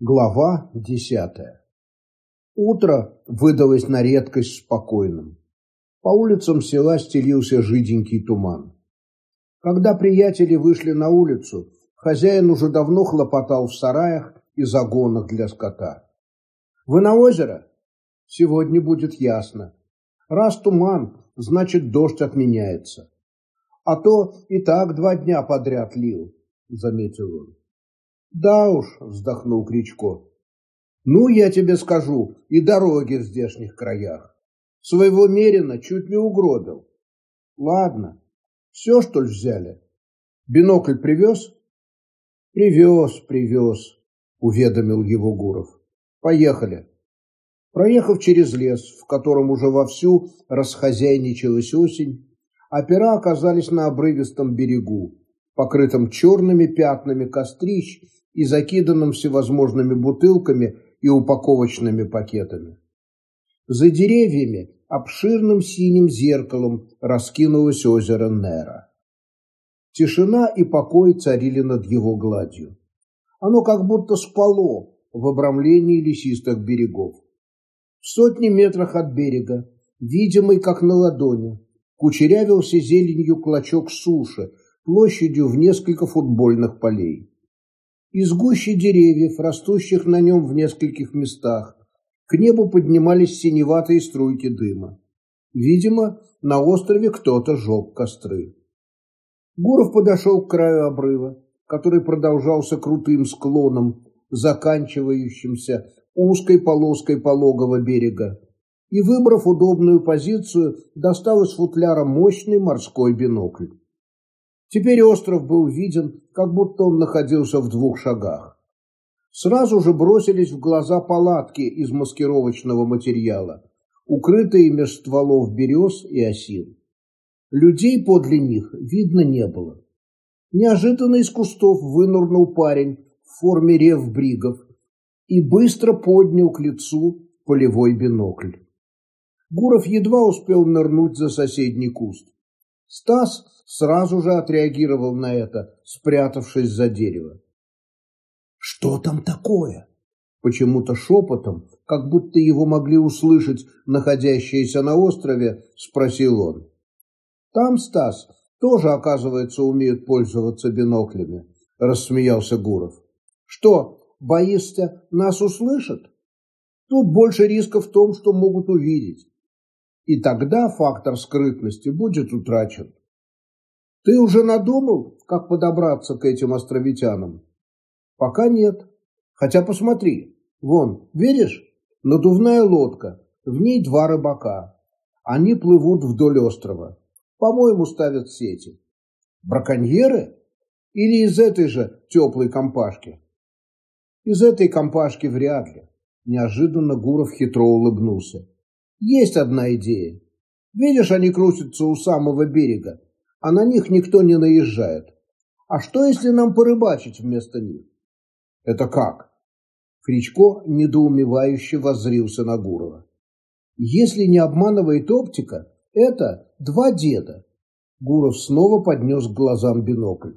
Глава десятая. Утро выдалось на редкость спокойным. По улицам села стелился жиденький туман. Когда приятели вышли на улицу, хозяин уже давно хлопотал в сараях и загонах для скота. «Вы на озеро? Сегодня будет ясно. Раз туман, значит дождь отменяется. А то и так два дня подряд лил», — заметил он. Да уж, вздохнул Кричко. Ну, я тебе скажу, и дороги в здешних краях. Своего Мерина чуть не угробил. Ладно, все, что ли, взяли? Бинокль привез? Привез, привез, уведомил его Гуров. Поехали. Проехав через лес, в котором уже вовсю расхозяйничалась осень, опера оказались на обрывистом берегу, покрытом черными пятнами кострищ и закиданном всевозможными бутылками и упаковочными пакетами. За деревьями обширным синим зеркалом раскинулось озеро Нера. Тишина и покой царили над его гладью. Оно как будто спало в обрамлении лесистых берегов. В сотни метрах от берега, видимый как на ладони, кучерявился зеленью клочок суши площадью в несколько футбольных полей. Из гущи деревьев, растущих на нем в нескольких местах, к небу поднимались синеватые струйки дыма. Видимо, на острове кто-то жег костры. Гуров подошел к краю обрыва, который продолжался крутым склоном, заканчивающимся узкой полоской пологого берега, и, выбрав удобную позицию, достал из футляра мощный морской бинокль. Теперь остров был виден, как будто он находился в двух шагах. Сразу же бросились в глаза палатки из маскировочного материала, укрытые меж стволов берез и осин. Людей подле них видно не было. Неожиданно из кустов вынурнул парень в форме ревбригов и быстро поднял к лицу полевой бинокль. Гуров едва успел нырнуть за соседний куст. Стас сразу же отреагировал на это, спрятавшись за дерево. «Что там такое?» Почему-то шепотом, как будто его могли услышать находящиеся на острове, спросил он. «Там, Стас, тоже, оказывается, умеют пользоваться биноклями», – рассмеялся Гуров. «Что, боишься, нас услышат? Тут больше риска в том, что могут увидеть. И тогда фактор скрытности будет утрачен. Ты уже надумал, как подобраться к этим островитянам? Пока нет. Хотя посмотри, вон, видишь, надувная лодка, в ней два рыбака. Они плывут вдоль острова. По-моему, ставят сети. Браконьеры? Или из этой же теплой компашки? Из этой компашки вряд ли. Неожиданно Гуров хитро улыбнулся. Есть одна идея. Видишь, они крутятся у самого берега, а на них никто не наезжает. А что, если нам порыбачить вместо них? Это как? Кричко недоумевающе воззрился на Гурова. Если не обманывает оптика, это два деда. Гуров снова поднес к глазам бинокль.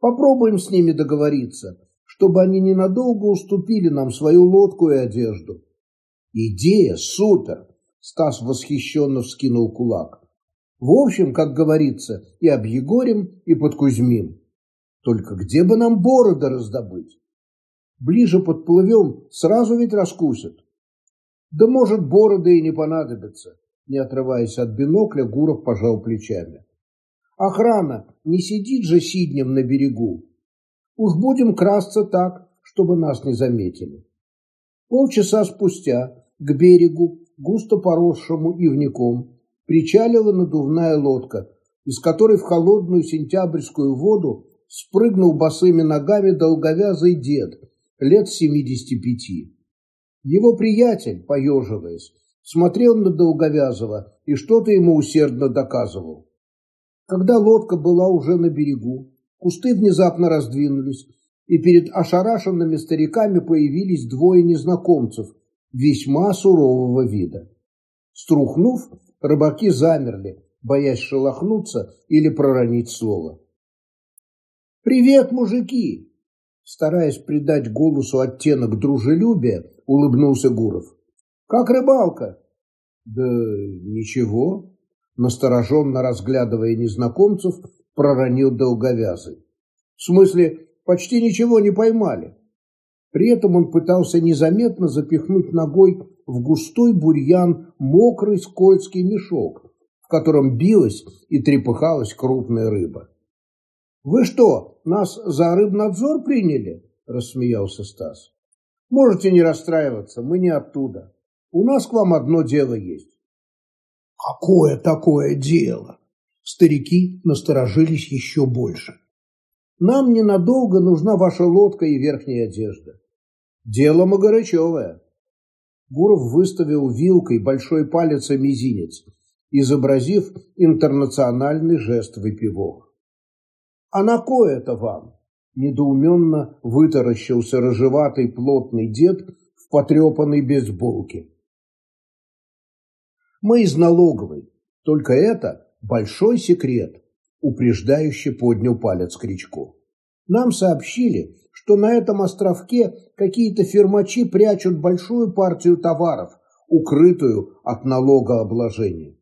Попробуем с ними договориться, чтобы они ненадолго уступили нам свою лодку и одежду. Идея супер! Стас восхищенно вскинул кулак. В общем, как говорится, и объегорим, и подкузьмим. Только где бы нам бороды раздобыть? Ближе подплывем, сразу ведь раскусят. Да может, бороды и не понадобятся. Не отрываясь от бинокля, Гуров пожал плечами. Охрана не сидит же сиднем на берегу. Уж будем красться так, чтобы нас не заметили. Полчаса спустя к берегу, густо поросшему ивником, причалила надувная лодка, из которой в холодную сентябрьскую воду спрыгнул босыми ногами долговязый дед лет семидесяти пяти. Его приятель, поеживаясь, смотрел на Долговязова и что-то ему усердно доказывал. Когда лодка была уже на берегу, кусты внезапно раздвинулись, и перед ошарашенными стариками появились двое незнакомцев весьма сурового вида. Струхнув, Рыбаки замерли, боясь шелохнуться или проронить слово. «Привет, мужики!» стараясь придать голосу оттенок дружелюбия, улыбнулся Гуров. «Как рыбалка?» «Да ничего», – настороженно разглядывая незнакомцев, проронил долговязый. «В смысле, почти ничего не поймали». При этом он пытался незаметно запихнуть ногой в густой бурьян мокрый скользкий мешок, в котором билась и трепыхалась крупная рыба. «Вы что, нас за рыбнадзор приняли?» – рассмеялся Стас. «Можете не расстраиваться, мы не оттуда. У нас к вам одно дело есть». «Какое такое дело?» Старики насторожились еще больше. «Нам ненадолго нужна ваша лодка и верхняя одежда. Дело Магарычевое». Гуров выставил вилкой большой палец и мизинец, изобразив интернациональный жест выпивок. «А на кое это вам?» Недоуменно вытаращился рыжеватый плотный дед в потрепанной бейсболке. «Мы из налоговой. Только это большой секрет», упреждающе поднял палец Кричко. «Нам сообщили, что на этом островке какие-то фирмачи прячут большую партию товаров, укрытую от налогообложения.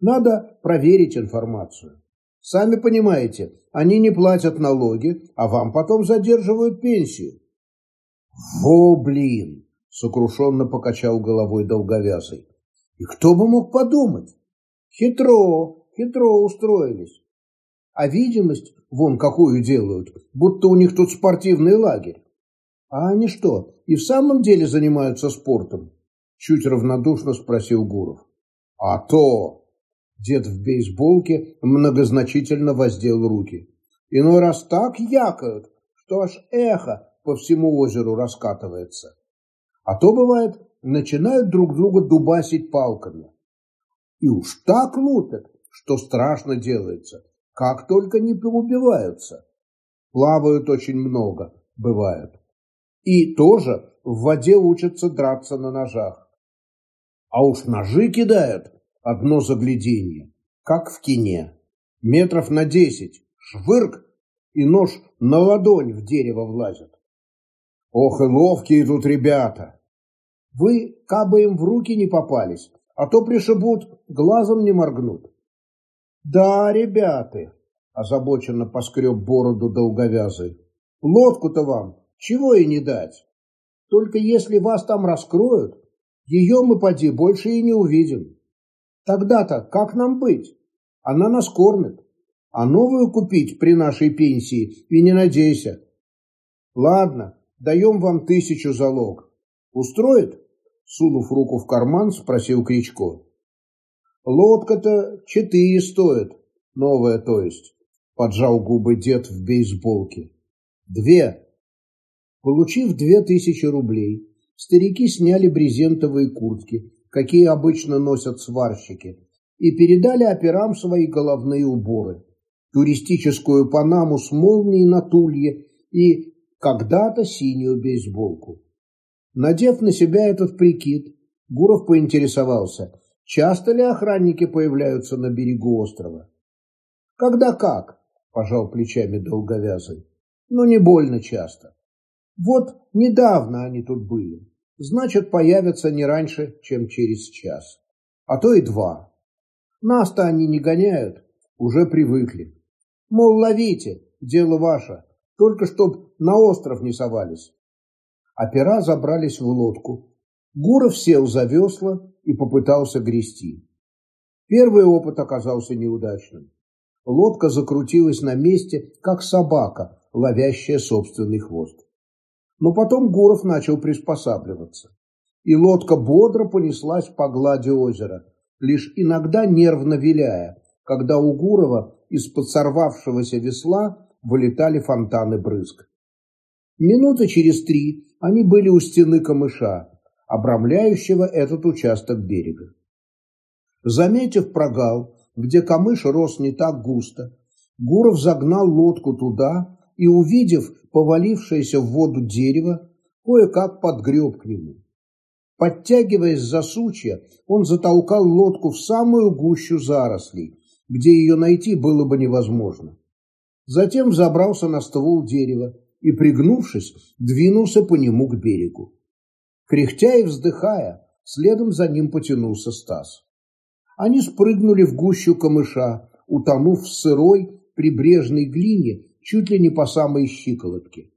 Надо проверить информацию. Сами понимаете, они не платят налоги, а вам потом задерживают пенсию. Во, блин, сокрушенно покачал головой долговязый. И кто бы мог подумать? Хитро, хитро устроились. А видимость вон какую делают, будто у них тут спортивный лагерь. А они что, и в самом деле занимаются спортом? Чуть равнодушно спросил Гуров. А то, Дед в бейсболке многозначительно воздел руки. Иной раз так якают, что аж эхо по всему озеру раскатывается. А то, бывает, начинают друг друга дубасить палками. И уж так лупят, что страшно делается, как только не убиваются. Плавают очень много, бывают. И тоже в воде учатся драться на ножах. А уж ножи кидают, одно загляденье, как в кине. Метров на десять, швырк, и нож на ладонь в дерево влазит. Ох и ловкие тут ребята! Вы, кабы им в руки не попались, а то пришибут, глазом не моргнут. Да, ребята, озабоченно поскреб бороду долговязый, лодку-то вам чего и не дать. Только если вас там раскроют, ее мы поди больше и не увидим. Тогда-то как нам быть? Она нас кормит. А новую купить при нашей пенсии и не надейся. Ладно, даем вам тысячу залог. Устроит? Сунув руку в карман, спросил Кричко. Лодка-то четыре стоит. Новая, то есть. Поджал губы дед в бейсболке. Две. Получив две тысячи рублей, старики сняли брезентовые куртки, какие обычно носят сварщики, и передали операм свои головные уборы, туристическую панаму с молнией на тулье и когда-то синюю бейсболку. Надев на себя этот прикид, Гуров поинтересовался, часто ли охранники появляются на берегу острова. «Когда как?» – пожал плечами долговязый. «Но не больно часто. Вот недавно они тут были значит, появятся не раньше, чем через час, а то и два. Нас-то они не гоняют, уже привыкли. Мол, ловите, дело ваше, только чтоб на остров не совались. Опера забрались в лодку. Гуров сел за весла и попытался грести. Первый опыт оказался неудачным. Лодка закрутилась на месте, как собака, ловящая собственный хвост. Но потом Гуров начал приспосабливаться. И лодка бодро понеслась по глади озера, лишь иногда нервно виляя, когда у Гурова из-под сорвавшегося весла вылетали фонтаны брызг. Минуты через три они были у стены камыша, обрамляющего этот участок берега. Заметив прогал, где камыш рос не так густо, Гуров загнал лодку туда и, увидев повалившееся в воду дерево, кое-как подгреб к нему. Подтягиваясь за сучья, он затолкал лодку в самую гущу зарослей, где ее найти было бы невозможно. Затем забрался на ствол дерева и, пригнувшись, двинулся по нему к берегу. Кряхтя и вздыхая, следом за ним потянулся Стас. Они спрыгнули в гущу камыша, утонув в сырой прибрежной глине чуть ли не по самой щиколотке.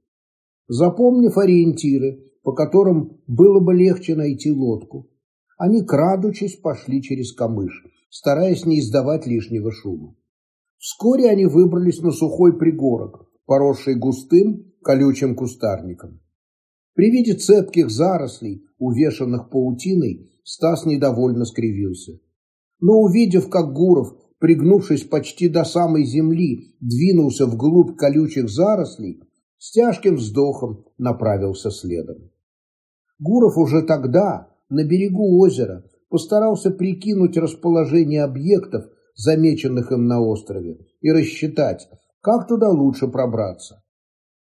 Запомнив ориентиры, по которым было бы легче найти лодку, они, крадучись, пошли через камыш, стараясь не издавать лишнего шума. Вскоре они выбрались на сухой пригорок, поросший густым, колючим кустарником. При виде цепких зарослей, увешанных паутиной, Стас недовольно скривился. Но увидев, как Гуров, пригнувшись почти до самой земли, двинулся вглубь колючих зарослей, с тяжким вздохом направился следом. Гуров уже тогда, на берегу озера, постарался прикинуть расположение объектов, замеченных им на острове, и рассчитать, как туда лучше пробраться.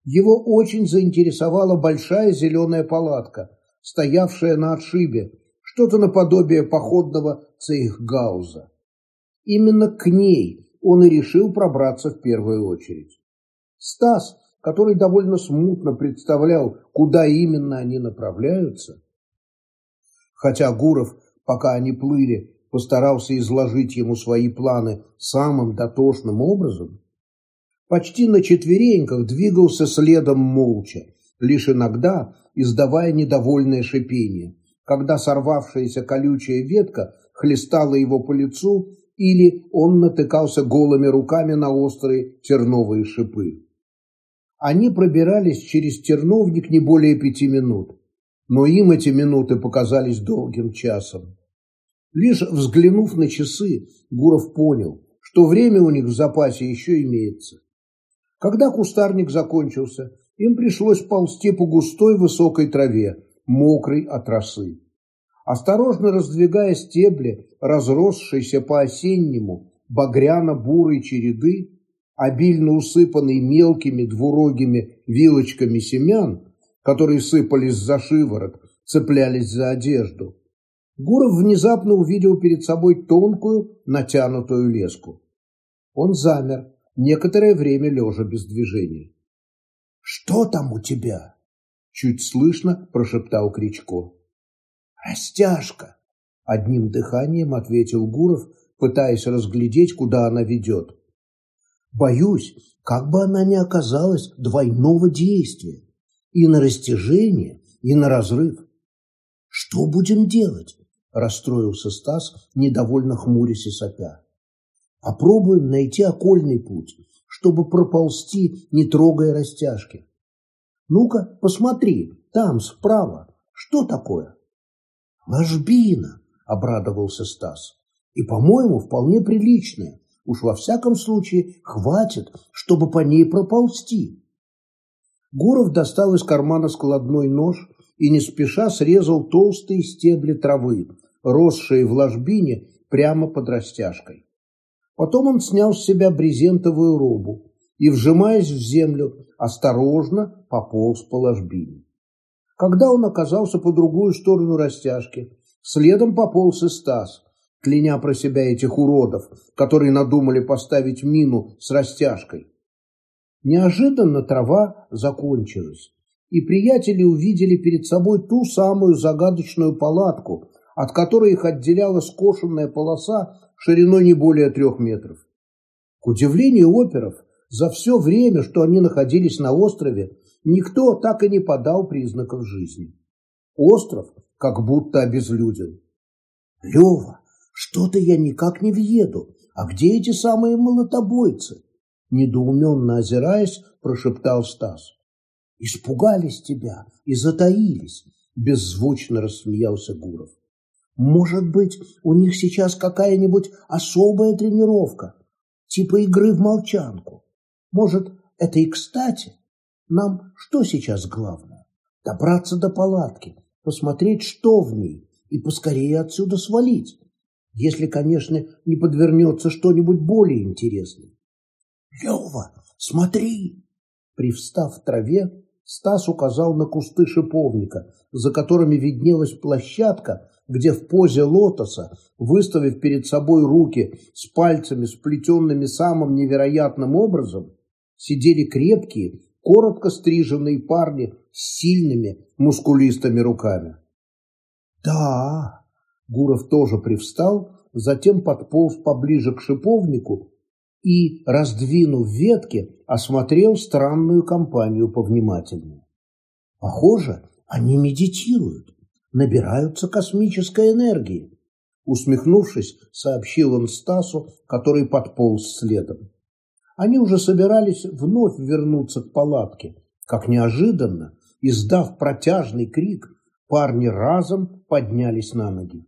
Его очень заинтересовала большая зеленая палатка, стоявшая на отшибе, что-то наподобие походного цейхгауза. Именно к ней он и решил пробраться в первую очередь. Стас, который довольно смутно представлял, куда именно они направляются, хотя Гуров, пока они плыли, постарался изложить ему свои планы самым дотошным образом, почти на четвереньках двигался следом молча, лишь иногда издавая недовольное шипение, когда сорвавшаяся колючая ветка хлестала его по лицу или он натыкался голыми руками на острые терновые шипы. Они пробирались через терновник не более пяти минут, но им эти минуты показались долгим часом. Лишь взглянув на часы, Гуров понял, что время у них в запасе еще имеется. Когда кустарник закончился, им пришлось ползти по густой высокой траве, мокрой от росы. Осторожно раздвигая стебли, разросшиеся по-осеннему багряно-бурой череды, обильно усыпанной мелкими двурогими вилочками семян, которые сыпались за шиворот, цеплялись за одежду, Гуров внезапно увидел перед собой тонкую натянутую леску. Он замер, некоторое время лежа без движения. «Что там у тебя?» – чуть слышно прошептал Кричко. «Растяжка!» – одним дыханием ответил Гуров, пытаясь разглядеть, куда она ведет. «Боюсь, как бы она не оказалась двойного действия и на растяжение, и на разрыв. Что будем делать?» – расстроился Стас, недовольно хмурясь и сопя. Попробуем найти окольный путь, чтобы проползти, не трогая растяжки. Ну-ка, посмотри, там, справа. Что такое? Ложбина, обрадовался Стас. И, по-моему, вполне приличная. Уж во всяком случае хватит, чтобы по ней проползти. Гуров достал из кармана складной нож и не спеша срезал толстые стебли травы, росшие в ложбине прямо под растяжкой. Потом он снял с себя брезентовую робу и, вжимаясь в землю, осторожно пополз по ложбине. Когда он оказался по другую сторону растяжки, следом пополз и Стас, кляня про себя этих уродов, которые надумали поставить мину с растяжкой. Неожиданно трава закончилась, и приятели увидели перед собой ту самую загадочную палатку, от которой их отделяла скошенная полоса шириной не более трех метров. К удивлению оперов, за все время, что они находились на острове, никто так и не подал признаков жизни. Остров как будто обезлюден. «Лева, что-то я никак не въеду. А где эти самые молотобойцы?» Недоуменно озираясь, прошептал Стас. «Испугались тебя и затаились», – беззвучно рассмеялся Гуров. Может быть, у них сейчас какая-нибудь особая тренировка, типа игры в молчанку. Может, это и кстати. Нам что сейчас главное? Добраться до палатки, посмотреть, что в ней, и поскорее отсюда свалить. Если, конечно, не подвернется что-нибудь более интересное. Лева, смотри! Привстав в траве, Стас указал на кусты шиповника, за которыми виднелась площадка, где в позе лотоса, выставив перед собой руки с пальцами, сплетенными самым невероятным образом, сидели крепкие, коротко стриженные парни с сильными мускулистыми руками. «Да!» Гуров тоже привстал, затем подполз поближе к шиповнику и, раздвинув ветки, осмотрел странную компанию повнимательнее. Похоже, они медитируют, набираются космической энергии. Усмехнувшись, сообщил он Стасу, который подполз следом. Они уже собирались вновь вернуться к палатке, как неожиданно, издав протяжный крик, парни разом поднялись на ноги.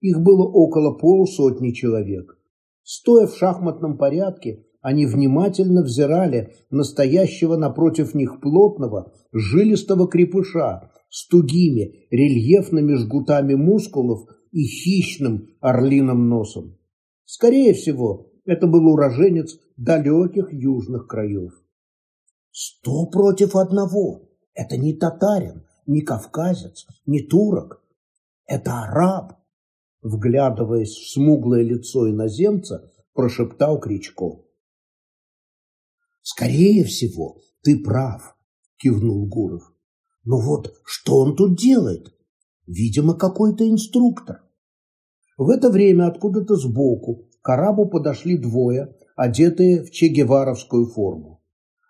Их было около полусотни человек. Стоя в шахматном порядке, они внимательно взирали настоящего напротив них плотного, жилистого крепыша с тугими, рельефными жгутами мускулов и хищным орлиным носом. Скорее всего, это был уроженец далеких южных краев. Сто против одного. Это не татарин, не кавказец, не турок. Это араб. Вглядываясь в смуглое лицо иноземца, прошептал Кричко. «Скорее всего, ты прав», – кивнул Гуров. «Но вот что он тут делает? Видимо, какой-то инструктор». В это время откуда-то сбоку к арабу подошли двое, одетые в чегеваровскую форму.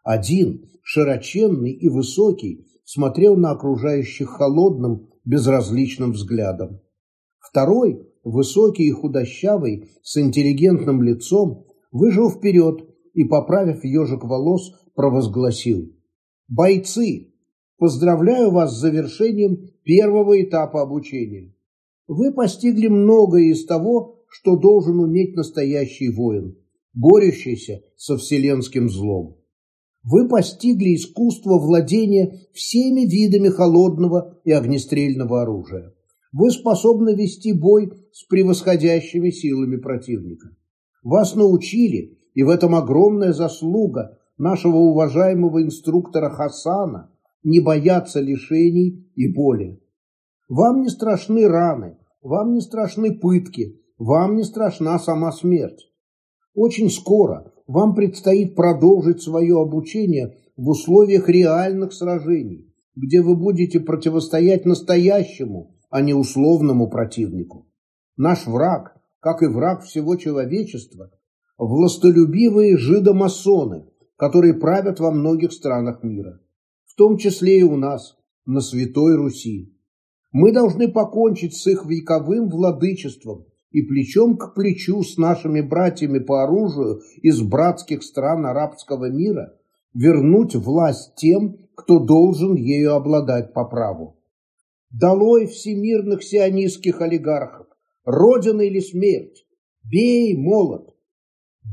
Один, широченный и высокий, смотрел на окружающих холодным, безразличным взглядом. Второй, высокий и худощавый, с интеллигентным лицом, вышел вперед и, поправив ежик волос, провозгласил. «Бойцы, поздравляю вас с завершением первого этапа обучения. Вы постигли многое из того, что должен уметь настоящий воин, борющийся со вселенским злом. Вы постигли искусство владения всеми видами холодного и огнестрельного оружия. Вы способны вести бой с превосходящими силами противника. Вас научили и в этом огромная заслуга нашего уважаемого инструктора Хасана не бояться лишений и боли. Вам не страшны раны, вам не страшны пытки, вам не страшна сама смерть. Очень скоро вам предстоит продолжить свое обучение в условиях реальных сражений, где вы будете противостоять настоящему, а не условному противнику. Наш враг, как и враг всего человечества, властолюбивые жидомасоны, которые правят во многих странах мира, в том числе и у нас, на Святой Руси. Мы должны покончить с их вековым владычеством и плечом к плечу с нашими братьями по оружию из братских стран арабского мира вернуть власть тем, кто должен ею обладать по праву. Долой всемирных сионистских олигархов, родина или смерть, бей молот,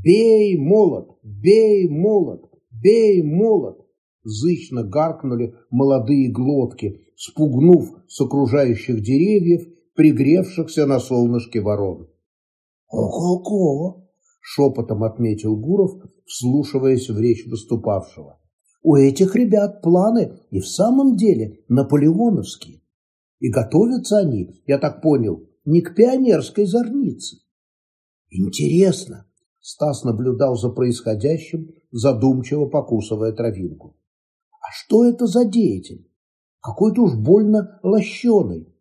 «Бей, молот! Бей, молот! Бей, молот!» Зычно гаркнули молодые глотки, спугнув с окружающих деревьев пригревшихся на солнышке ворон. «Ого-го!» — шепотом отметил Гуров, вслушиваясь в речь выступавшего. «У этих ребят планы и в самом деле наполеоновские. И готовятся они, я так понял, не к пионерской зорнице. Интересно, Стас наблюдал за происходящим, задумчиво покусывая травинку. А что это за деятель? Какой-то уж больно лощеный.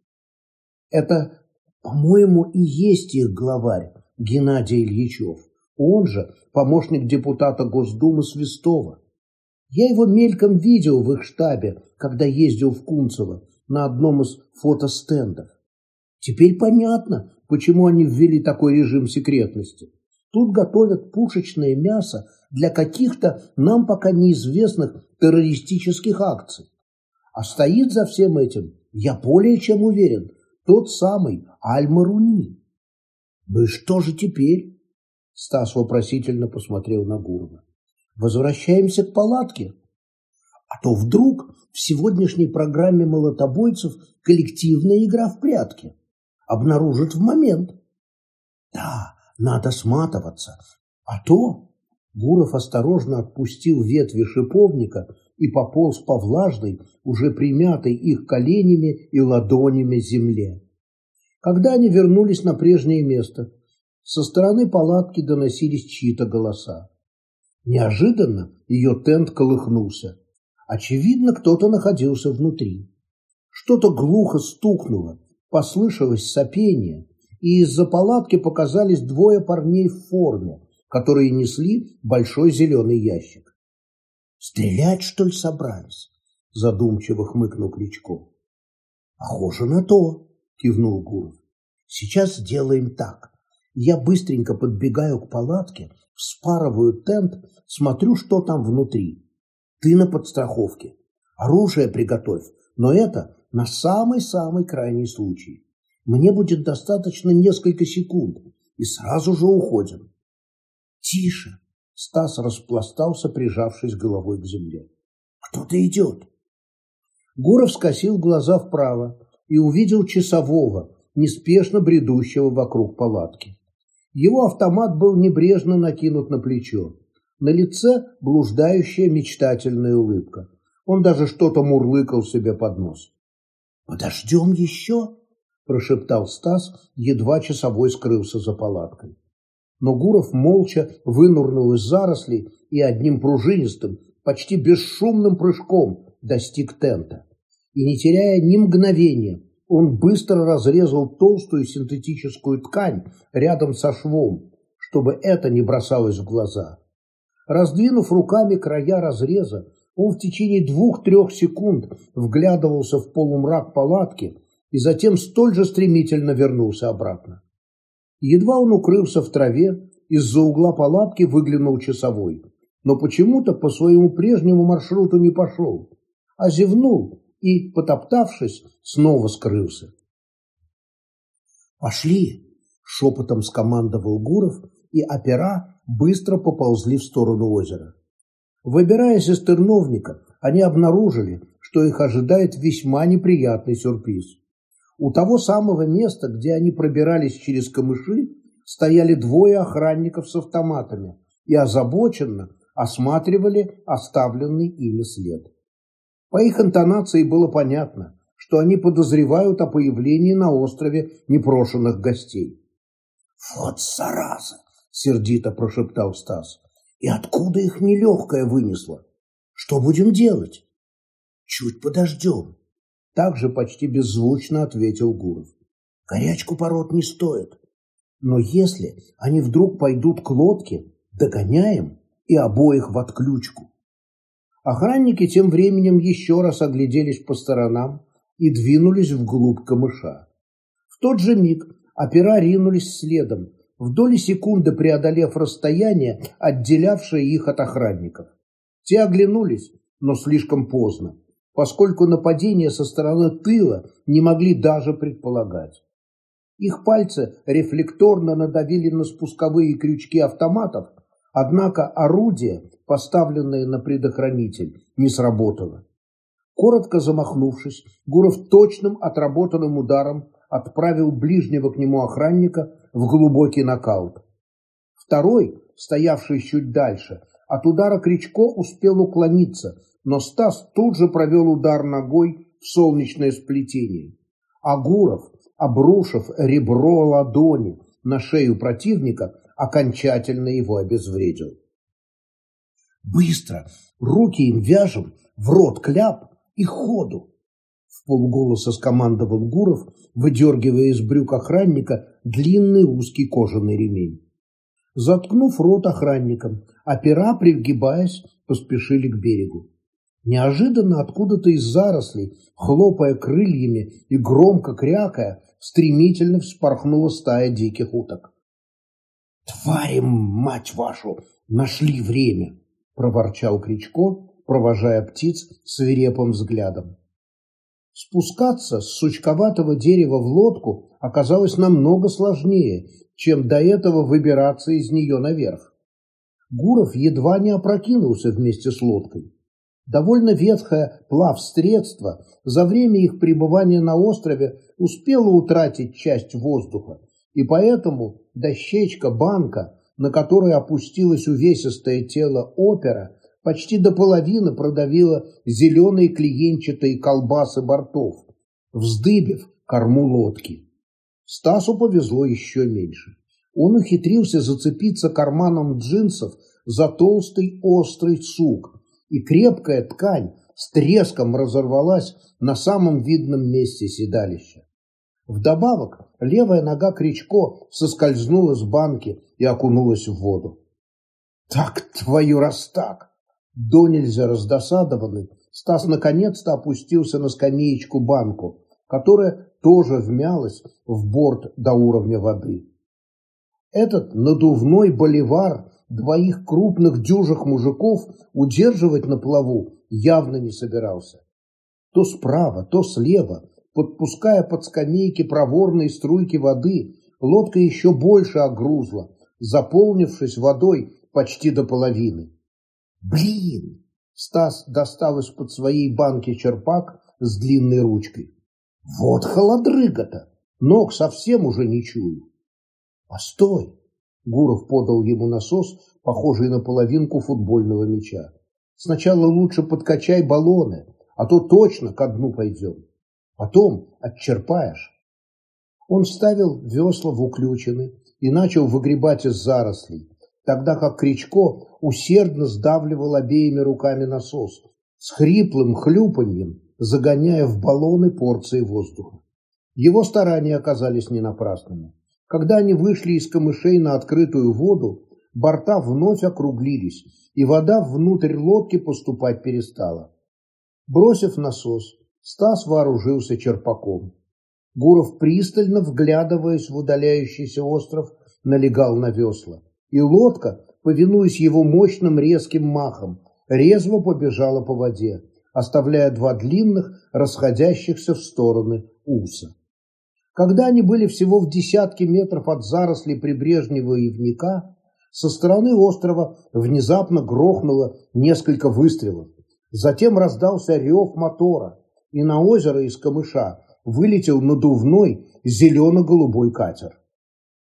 Это, по-моему, и есть их главарь Геннадий Ильичев. Он же помощник депутата Госдумы Свистова. Я его мельком видел в их штабе, когда ездил в Кунцево на одном из фотостендов. Теперь понятно, почему они ввели такой режим секретности. Тут готовят пушечное мясо для каких-то нам пока неизвестных террористических акций. А стоит за всем этим, я более чем уверен, тот самый Аль-Маруни. Ну и что же теперь? Стас вопросительно посмотрел на Гурова. Возвращаемся к палатке. А то вдруг в сегодняшней программе молотобойцев коллективная игра в прятки. Обнаружат в момент. Да, надо сматываться. А то Гуров осторожно отпустил ветви шиповника и пополз по влажной, уже примятой их коленями и ладонями земле. Когда они вернулись на прежнее место, со стороны палатки доносились чьи-то голоса. Неожиданно ее тент колыхнулся. Очевидно, кто-то находился внутри. Что-то глухо стукнуло, послышалось сопение, и из-за палатки показались двое парней в форме, которые несли большой зеленый ящик. «Стрелять, что ли, собрались?» – задумчиво хмыкнул Кличко. «Похоже на то», – кивнул Гуров. «Сейчас сделаем так. Я быстренько подбегаю к палатке, вспарываю тент, смотрю, что там внутри. Ты на подстраховке. Оружие приготовь, но это на самый-самый крайний случай. Мне будет достаточно несколько секунд, и сразу же уходим. Тише. Стас распластался, прижавшись головой к земле. Кто-то идет. Гуров скосил глаза вправо и увидел часового, неспешно бредущего вокруг палатки. Его автомат был небрежно накинут на плечо. На лице блуждающая мечтательная улыбка. Он даже что-то мурлыкал себе под нос. «Подождем еще?» – прошептал Стас, едва часовой скрылся за палаткой. Но Гуров молча вынурнул из зарослей и одним пружинистым, почти бесшумным прыжком достиг тента. И не теряя ни мгновения, он быстро разрезал толстую синтетическую ткань рядом со швом, чтобы это не бросалось в глаза. Раздвинув руками края разреза, он в течение двух-трех секунд вглядывался в полумрак палатки и затем столь же стремительно вернулся обратно. Едва он укрылся в траве, из-за угла палатки выглянул часовой, но почему-то по своему прежнему маршруту не пошел, а зевнул и, потоптавшись, снова скрылся. «Пошли!» – шепотом скомандовал Гуров, и опера быстро поползли в сторону озера. Выбираясь из терновника, они обнаружили, что их ожидает весьма неприятный сюрприз. У того самого места, где они пробирались через камыши, стояли двое охранников с автоматами и озабоченно осматривали оставленный ими след. По их интонации было понятно, что они подозревают о появлении на острове непрошенных гостей. «Вот зараза!» – сердито прошептал Стас. «И откуда их нелегкое вынесло? Что будем делать?» «Чуть подождем», – также почти беззвучно ответил Гуров. «Горячку пород не стоит. Но если они вдруг пойдут к лодке, догоняем и обоих в отключку. Охранники тем временем еще раз огляделись по сторонам и двинулись вглубь камыша. В тот же миг опера ринулись следом, в доли секунды преодолев расстояние, отделявшее их от охранников. Те оглянулись, но слишком поздно, поскольку нападение со стороны тыла не могли даже предполагать. Их пальцы рефлекторно надавили на спусковые крючки автоматов, однако орудие поставленное на предохранитель, не сработало. Коротко замахнувшись, Гуров точным отработанным ударом отправил ближнего к нему охранника в глубокий нокаут. Второй, стоявший чуть дальше, от удара Кричко успел уклониться, но Стас тут же провел удар ногой в солнечное сплетение. А Гуров, обрушив ребро ладони на шею противника, окончательно его обезвредил. Быстро, руки им вяжем, в рот кляп и ходу. В полголоса скомандовал Гуров, выдергивая из брюк охранника длинный узкий кожаный ремень. Заткнув рот охранникам, опера, пригибаясь, поспешили к берегу. Неожиданно откуда-то из зарослей, хлопая крыльями и громко крякая, стремительно вспорхнула стая диких уток. «Твари, мать вашу, нашли время!» проворчал Кричко, провожая птиц свирепым взглядом. Спускаться с сучковатого дерева в лодку оказалось намного сложнее, чем до этого выбираться из нее наверх. Гуров едва не опрокинулся вместе с лодкой. Довольно ветхое плавсредство за время их пребывания на острове успело утратить часть воздуха, и поэтому дощечка банка на которой опустилось увесистое тело опера, почти до половины продавило зеленые клиенчатые колбасы бортов, вздыбив корму лодки. Стасу повезло еще меньше. Он ухитрился зацепиться карманом джинсов за толстый острый сук, и крепкая ткань с треском разорвалась на самом видном месте седалища. Вдобавок, левая нога Кричко соскользнула с банки и окунулась в воду. «Так твою раз так!» До нельзя раздосадованный, Стас наконец-то опустился на скамеечку банку, которая тоже вмялась в борт до уровня воды. Этот надувной боливар двоих крупных дюжих мужиков удерживать на плаву явно не собирался. То справа, то слева подпуская под скамейки проворные струйки воды, лодка еще больше огрузла, заполнившись водой почти до половины. «Блин!» – Стас достал из-под своей банки черпак с длинной ручкой. «Вот холодрыга-то! Ног совсем уже не чую!» «Постой!» – Гуров подал ему насос, похожий на половинку футбольного мяча. «Сначала лучше подкачай баллоны, а то точно ко дну пойдем». Потом отчерпаешь. Он вставил весла в уключины и начал выгребать из зарослей, тогда как Кричко усердно сдавливал обеими руками насос, с хриплым хлюпаньем загоняя в баллоны порции воздуха. Его старания оказались не напрасными. Когда они вышли из камышей на открытую воду, борта вновь округлились, и вода внутрь лодки поступать перестала. Бросив насос, Стас вооружился черпаком. Гуров, пристально вглядываясь в удаляющийся остров, налегал на весла. И лодка, повинуясь его мощным резким махом, резво побежала по воде, оставляя два длинных, расходящихся в стороны уса. Когда они были всего в десятке метров от зарослей прибрежнего ивника, со стороны острова внезапно грохнуло несколько выстрелов. Затем раздался рев мотора, и на озеро из камыша вылетел надувной зелено-голубой катер.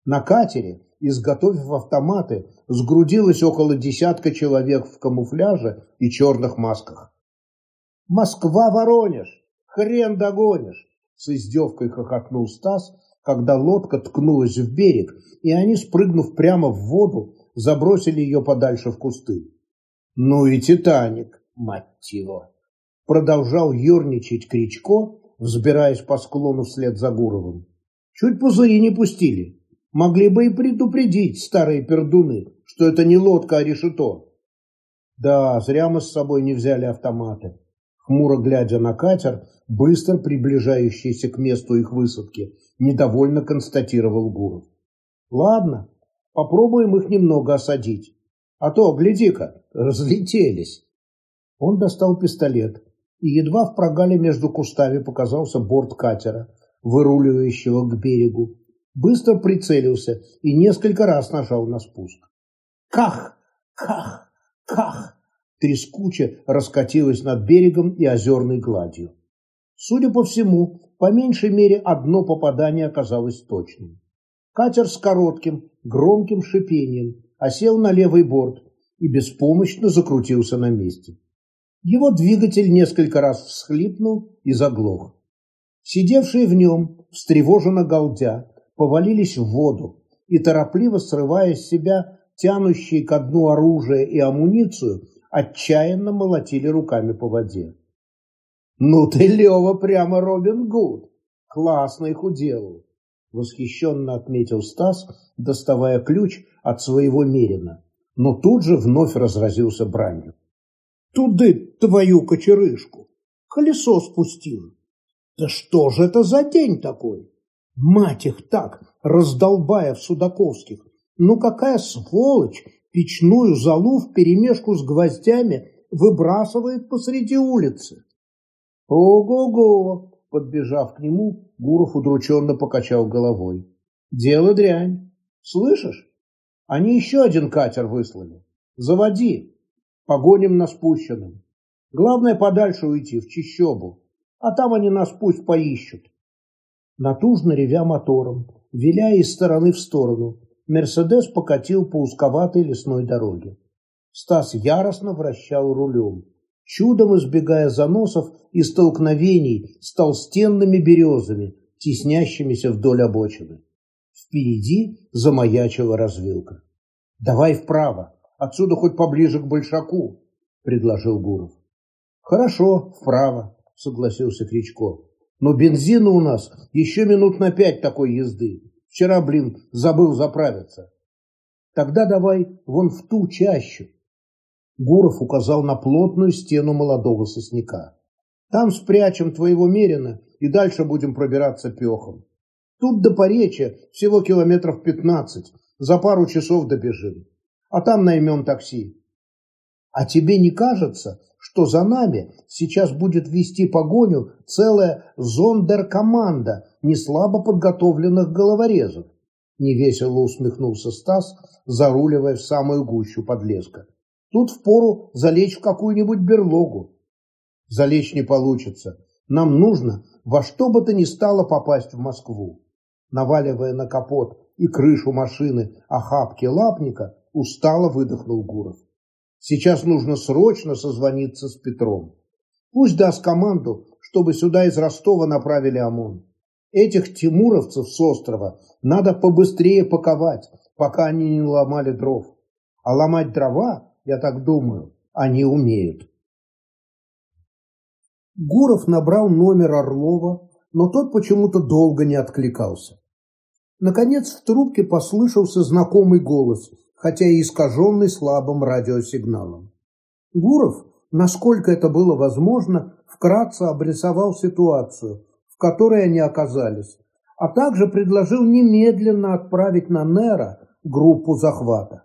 На катере, изготовив автоматы, сгрудилось около десятка человек в камуфляже и черных масках. «Москва-Воронеж! Хрен догонишь!» С издевкой хохотнул Стас, когда лодка ткнулась в берег, и они, спрыгнув прямо в воду, забросили ее подальше в кусты. «Ну и Титаник, мать его!» Продолжал ерничать Кричко, взбираясь по склону вслед за Гуровым. Чуть пузыри не пустили. Могли бы и предупредить старые пердуны, что это не лодка, а решето. Да, зря мы с собой не взяли автоматы. Хмуро глядя на катер, быстро приближающийся к месту их высадки, недовольно констатировал Гуров. Ладно, попробуем их немного осадить. А то, гляди-ка, разлетелись. Он достал пистолет, и едва в прогале между кустами показался борт катера, выруливающего к берегу. Быстро прицелился и несколько раз нажал на спуск. Ках! Ках! Ках! Трескуче раскатилась над берегом и озерной гладью. Судя по всему, по меньшей мере одно попадание оказалось точным. Катер с коротким, громким шипением осел на левый борт и беспомощно закрутился на месте. Его двигатель несколько раз всхлипнул и заглох. Сидевшие в нем, встревоженно галдя, повалились в воду и, торопливо срывая с себя тянущие ко дну оружие и амуницию, отчаянно молотили руками по воде. «Ну ты, Лева, прямо Робин Гуд! Классно их уделал!» Восхищенно отметил Стас, доставая ключ от своего Мерина, но тут же вновь разразился бранью. Туды твою кочерышку. Колесо спустил. Да что же это за день такой? Мать их так, раздолбая в Судаковских. Ну какая сволочь печную залу в перемешку с гвоздями выбрасывает посреди улицы. Ого-го! Подбежав к нему, Гуров удрученно покачал головой. Дело дрянь. Слышишь? Они еще один катер выслали. Заводи. Погоним на спущенном. Главное подальше уйти, в чищобу. А там они нас пусть поищут. Натужно ревя мотором, виляя из стороны в сторону, Мерседес покатил по узковатой лесной дороге. Стас яростно вращал рулем, чудом избегая заносов и столкновений с толстенными березами, теснящимися вдоль обочины. Впереди замаячила развилка. «Давай вправо!» Отсюда хоть поближе к Большаку, предложил Гуров. Хорошо, вправо, согласился Кричко. Но бензина у нас еще минут на пять такой езды. Вчера, блин, забыл заправиться. Тогда давай вон в ту чащу. Гуров указал на плотную стену молодого сосняка. Там спрячем твоего Мерина и дальше будем пробираться пехом. Тут до Поречья всего километров пятнадцать. За пару часов добежим. А там наймем такси. А тебе не кажется, что за нами сейчас будет вести погоню целая зондеркоманда неслабо подготовленных головорезов? Невесело усмехнулся Стас, заруливая в самую гущу подлеска. Тут впору залечь в какую-нибудь берлогу. Залечь не получится. Нам нужно во что бы то ни стало попасть в Москву. Наваливая на капот и крышу машины охапки лапника, устало выдохнул Гуров. Сейчас нужно срочно созвониться с Петром. Пусть даст команду, чтобы сюда из Ростова направили ОМОН. Этих тимуровцев с острова надо побыстрее паковать, пока они не ломали дров. А ломать дрова, я так думаю, они умеют. Гуров набрал номер Орлова, но тот почему-то долго не откликался. Наконец в трубке послышался знакомый голос, хотя и искаженный слабым радиосигналом. Гуров, насколько это было возможно, вкратце обрисовал ситуацию, в которой они оказались, а также предложил немедленно отправить на Нера группу захвата.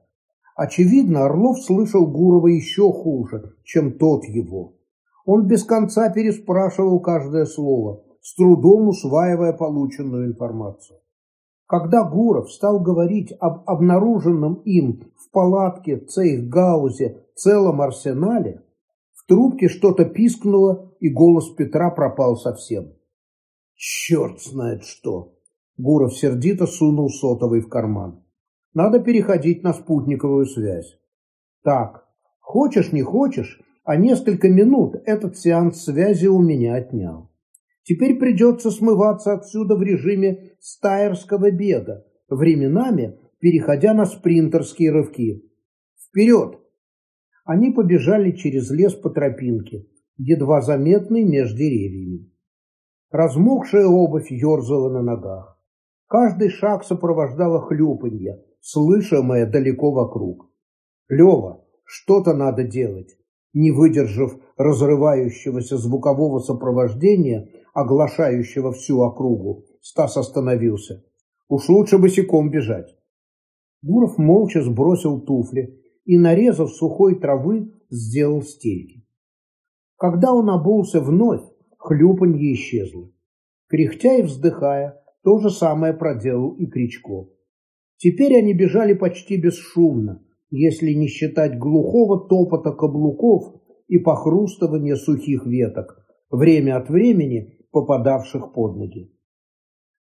Очевидно, Орлов слышал Гурова еще хуже, чем тот его. Он без конца переспрашивал каждое слово, с трудом усваивая полученную информацию. Когда Гуров стал говорить об обнаруженном им в палатке Цейхгаузе целом арсенале, в трубке что-то пискнуло, и голос Петра пропал совсем. «Черт знает что!» Гуров сердито сунул сотовый в карман. «Надо переходить на спутниковую связь». «Так, хочешь, не хочешь, а несколько минут этот сеанс связи у меня отнял. Теперь придется смываться отсюда в режиме стайерского бега, временами переходя на спринтерские рывки. Вперед! Они побежали через лес по тропинке, едва заметной между деревьями. Размокшая обувь ерзала на ногах. Каждый шаг сопровождало хлюпанье, слышимое далеко вокруг. «Лева, что-то надо делать!» Не выдержав разрывающегося звукового сопровождения, оглашающего всю округу, Стас остановился. Уж лучше босиком бежать. Гуров молча сбросил туфли и, нарезав сухой травы, сделал стельки. Когда он обулся вновь, хлюпанье исчезло. Кряхтя и вздыхая, то же самое проделал и Кричко. Теперь они бежали почти бесшумно, если не считать глухого топота каблуков и похрустывания сухих веток, время от времени попадавших под ноги.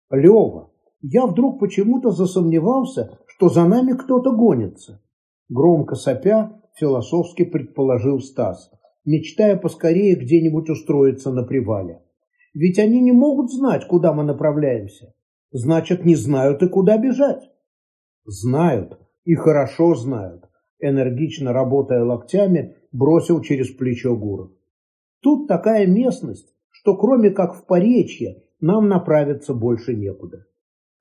«Лева, я вдруг почему-то засомневался, что за нами кто-то гонится», громко сопя, философски предположил Стас, мечтая поскорее где-нибудь устроиться на привале. «Ведь они не могут знать, куда мы направляемся. Значит, не знают и куда бежать». «Знают, и хорошо знают, энергично работая локтями, бросил через плечо Гуров. Тут такая местность, что кроме как в Поречье нам направиться больше некуда.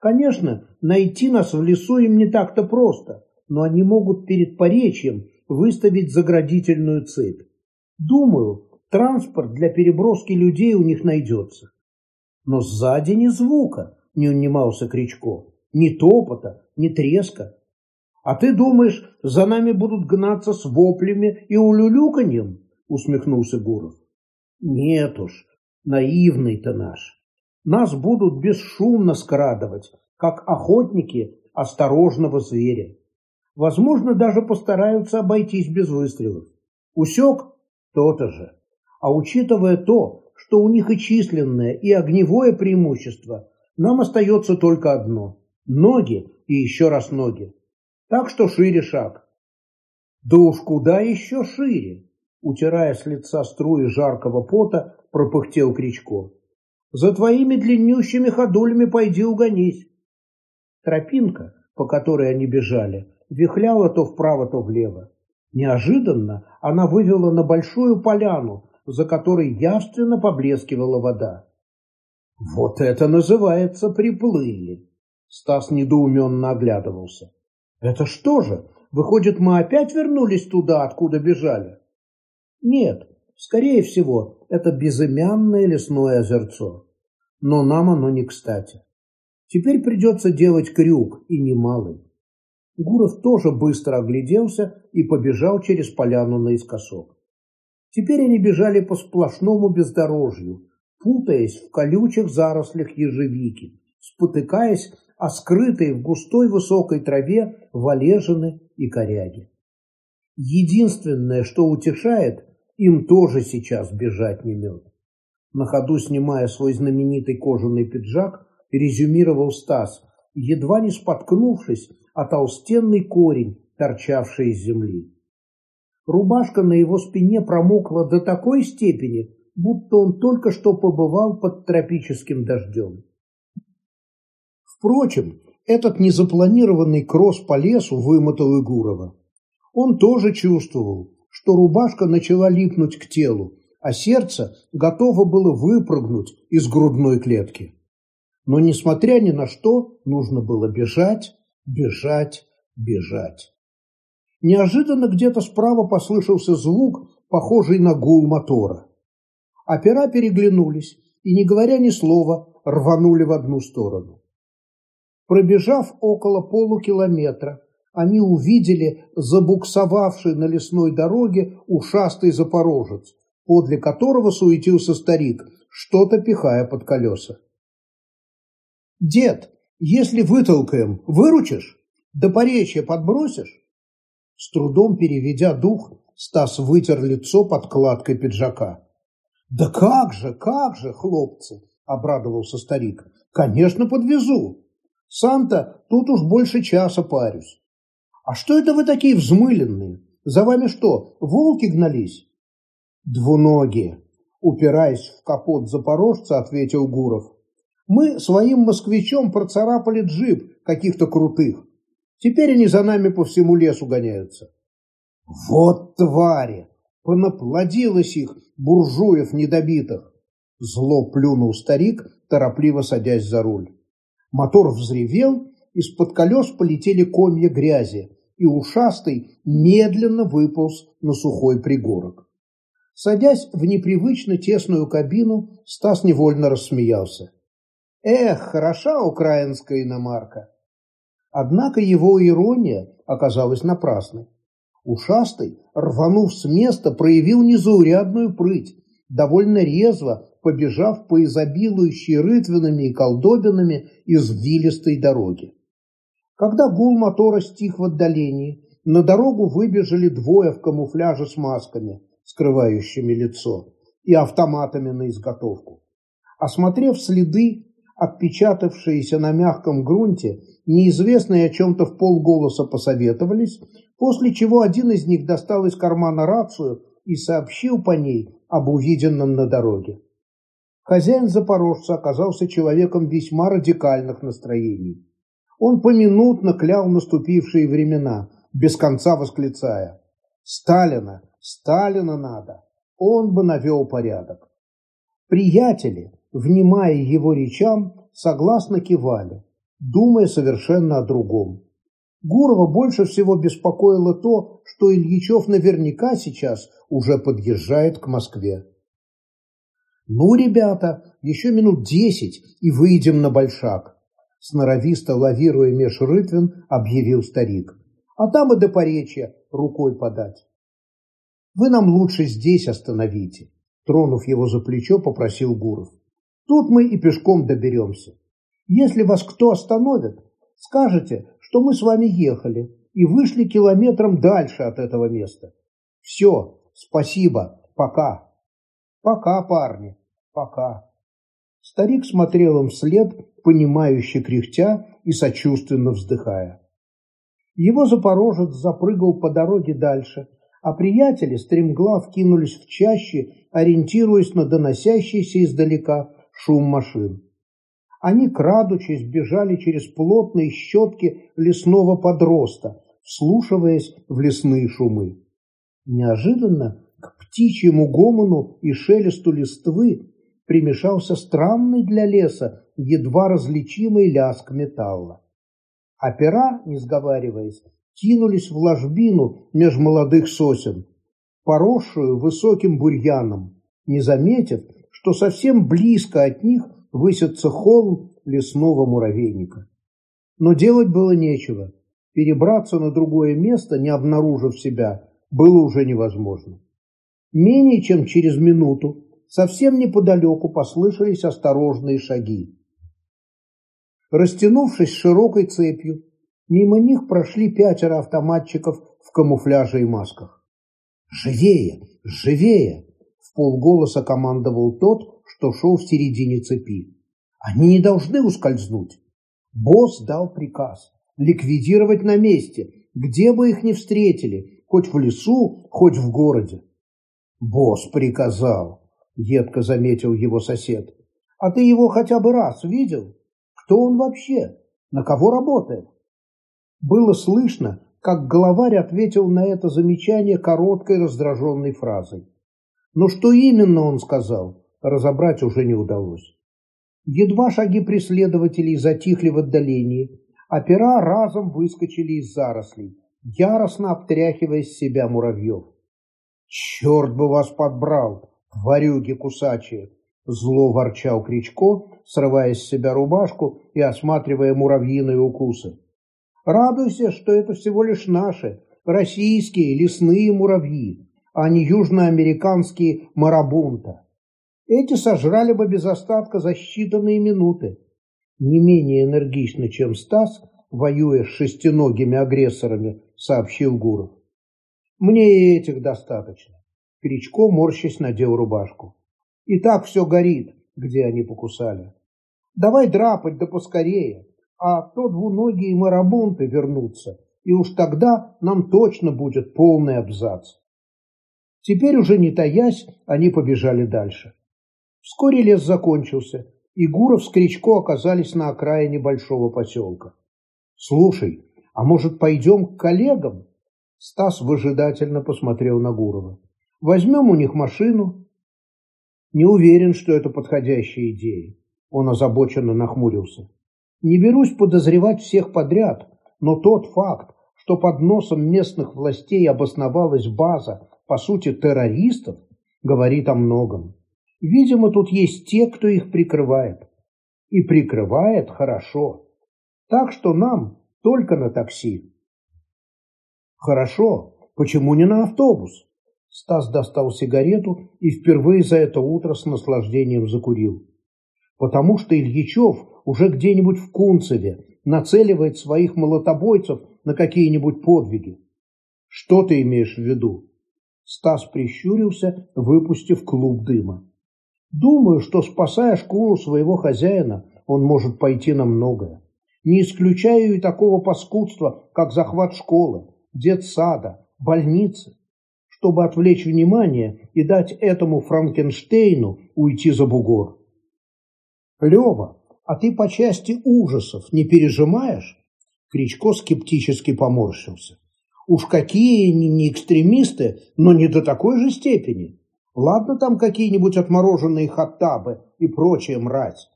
Конечно, найти нас в лесу им не так-то просто, но они могут перед Поречьем выставить заградительную цепь. Думаю, транспорт для переброски людей у них найдется. Но сзади ни звука, не унимался Кричко, ни топота, ни треска. «А ты думаешь, за нами будут гнаться с воплями и улюлюканьем?» — усмехнулся Гуров. «Нет уж, наивный-то наш. Нас будут бесшумно скрадывать, как охотники осторожного зверя. Возможно, даже постараются обойтись без выстрелов. Усек? То-то же. А учитывая то, что у них и численное, и огневое преимущество, нам остается только одно – ноги и еще раз ноги. Так что шире шаг. Да уж куда еще шире? Утирая с лица струи жаркого пота, пропыхтел Кричко. За твоими длиннющими ходулями пойди угонись. Тропинка, по которой они бежали, вихляла то вправо, то влево. Неожиданно она вывела на большую поляну, за которой явственно поблескивала вода. Вот это называется приплыли. Стас недоуменно оглядывался. Это что же, выходит, мы опять вернулись туда, откуда бежали? Нет, скорее всего, это безымянное лесное озерцо. Но нам оно не кстати. Теперь придется делать крюк, и немалый. Гуров тоже быстро огляделся и побежал через поляну наискосок. Теперь они бежали по сплошному бездорожью, путаясь в колючих зарослях ежевики, спотыкаясь о скрытые в густой высокой траве валежины и коряги. Единственное, что утешает, им тоже сейчас бежать не мед. На ходу снимая свой знаменитый кожаный пиджак, резюмировал Стас, едва не споткнувшись о толстенный корень, торчавший из земли. Рубашка на его спине промокла до такой степени, будто он только что побывал под тропическим дождем. Впрочем, этот незапланированный кросс по лесу вымотал Игурова. Он тоже чувствовал, что рубашка начала липнуть к телу, а сердце готово было выпрыгнуть из грудной клетки. Но, несмотря ни на что, нужно было бежать, бежать, бежать. Неожиданно где-то справа послышался звук, похожий на гул мотора. Опера переглянулись и, не говоря ни слова, рванули в одну сторону. Пробежав около полукилометра, они увидели забуксовавший на лесной дороге ушастый запорожец, подле которого суетился старик, что-то пихая под колеса. «Дед, если вытолкаем, выручишь? До поречья подбросишь?» С трудом переведя дух, Стас вытер лицо подкладкой пиджака. «Да как же, как же, хлопцы!» – обрадовался старик. «Конечно, подвезу. Сам-то тут уж больше часа парюсь. А что это вы такие взмыленные? За вами что, волки гнались?» «Двуногие», – упираясь в капот запорожца, ответил Гуров. Мы своим москвичом процарапали джип каких-то крутых. Теперь они за нами по всему лесу гоняются. Вот твари! Понаплодилось их, буржуев недобитых! Зло плюнул старик, торопливо садясь за руль. Мотор взревел, из-под колес полетели комья грязи, и ушастый медленно выполз на сухой пригорок. Садясь в непривычно тесную кабину, Стас невольно рассмеялся. Эх, хороша украинская иномарка. Однако его ирония оказалась напрасной. Ушастый, рванув с места, проявил незаурядную прыть, довольно резво побежав по изобилующей рытвинами и колдобинами извилистой дороги. Когда гул мотора стих в отдалении, на дорогу выбежали двое в камуфляже с масками, скрывающими лицо, и автоматами на изготовку. Осмотрев следы, отпечатавшиеся на мягком грунте, неизвестные о чем-то в полголоса посоветовались, после чего один из них достал из кармана рацию и сообщил по ней об увиденном на дороге. Хозяин запорожца оказался человеком весьма радикальных настроений. Он поминутно клял наступившие времена, без конца восклицая «Сталина! Сталина надо! Он бы навел порядок!» Приятели, внимая его речам, согласно кивали, думая совершенно о другом. Гурова больше всего беспокоило то, что Ильичев наверняка сейчас уже подъезжает к Москве. «Ну, ребята, еще минут десять и выйдем на Большак», сноровисто лавируя меж рытвин, объявил старик. «А там и до Поречья рукой подать. Вы нам лучше здесь остановите», тронув его за плечо, попросил Гуров. Тут мы и пешком доберемся. Если вас кто остановит, скажете, что мы с вами ехали и вышли километром дальше от этого места. Все, спасибо, пока. Пока, парни, пока. Старик смотрел им вслед, понимающе кряхтя и сочувственно вздыхая. Его запорожец запрыгал по дороге дальше, а приятели стремглав кинулись в чаще, ориентируясь на доносящийся издалека шум машин. Они, крадучись, бежали через плотные щетки лесного подроста, вслушиваясь в лесные шумы. Неожиданно к птичьему гомону и шелесту листвы примешался странный для леса едва различимый лязг металла. Опера, не сговариваясь, кинулись в ложбину меж молодых сосен, поросшую высоким бурьяном, не заметив, что совсем близко от них высится холм лесного муравейника. Но делать было нечего. Перебраться на другое место, не обнаружив себя, было уже невозможно. Менее чем через минуту совсем неподалеку послышались осторожные шаги. Растянувшись широкой цепью, мимо них прошли пятеро автоматчиков в камуфляже и масках. «Живее! Живее!» – в полголоса командовал тот, что шел в середине цепи. «Они не должны ускользнуть!» Босс дал приказ ликвидировать на месте, где бы их ни встретили, хоть в лесу, хоть в городе. «Босс приказал», — едко заметил его сосед. «А ты его хотя бы раз видел? Кто он вообще? На кого работает?» Было слышно, как главарь ответил на это замечание короткой раздраженной фразой. Но что именно он сказал, разобрать уже не удалось. Едва шаги преследователей затихли в отдалении, опера разом выскочили из зарослей, яростно обтряхивая с себя муравьев. «Черт бы вас подбрал, тварюги кусачие!» Зло ворчал Кричко, срывая с себя рубашку и осматривая муравьиные укусы. «Радуйся, что это всего лишь наши, российские лесные муравьи, а не южноамериканские марабунта. Эти сожрали бы без остатка за считанные минуты. Не менее энергично, чем Стас, воюя с шестиногими агрессорами, сообщил Гуров. Мне и этих достаточно. Кричко, морщась, надел рубашку. И так все горит, где они покусали. Давай драпать да поскорее, а то двуногие марабунты вернутся, и уж тогда нам точно будет полный абзац. Теперь уже не таясь, они побежали дальше. Вскоре лес закончился, и Гуров с Кричко оказались на окраине большого поселка. «Слушай, а может, пойдем к коллегам?» Стас выжидательно посмотрел на Гурова. «Возьмем у них машину». «Не уверен, что это подходящая идея». Он озабоченно нахмурился. «Не берусь подозревать всех подряд, но тот факт, что под носом местных властей обосновалась база, по сути, террористов, говорит о многом. Видимо, тут есть те, кто их прикрывает. И прикрывает хорошо. Так что нам только на такси. Хорошо, почему не на автобус? Стас достал сигарету и впервые за это утро с наслаждением закурил. Потому что Ильичев уже где-нибудь в Кунцеве нацеливает своих молотобойцев на какие-нибудь подвиги. Что ты имеешь в виду? Стас прищурился, выпустив клуб дыма. Думаю, что, спасая шкуру своего хозяина, он может пойти на многое. Не исключаю и такого паскудства, как захват школы, детсада, больницы, чтобы отвлечь внимание и дать этому Франкенштейну уйти за бугор. Лева, а ты по части ужасов не пережимаешь? Кричко скептически поморщился. Уж какие не экстремисты, но не до такой же степени. Ладно там какие-нибудь отмороженные хаттабы и прочая мразь.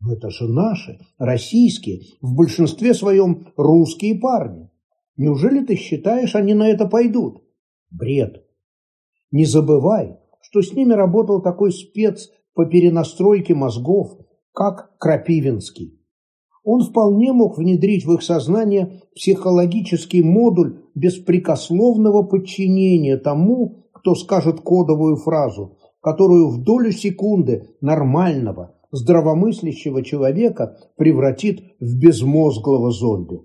Но это же наши, российские, в большинстве своем русские парни. Неужели ты считаешь, они на это пойдут? Бред. Не забывай, что с ними работал такой спец по перенастройке мозгов, как Крапивинский. Он вполне мог внедрить в их сознание психологический модуль беспрекословного подчинения тому, кто скажет кодовую фразу, которую в долю секунды нормального, здравомыслящего человека превратит в безмозглого зомби.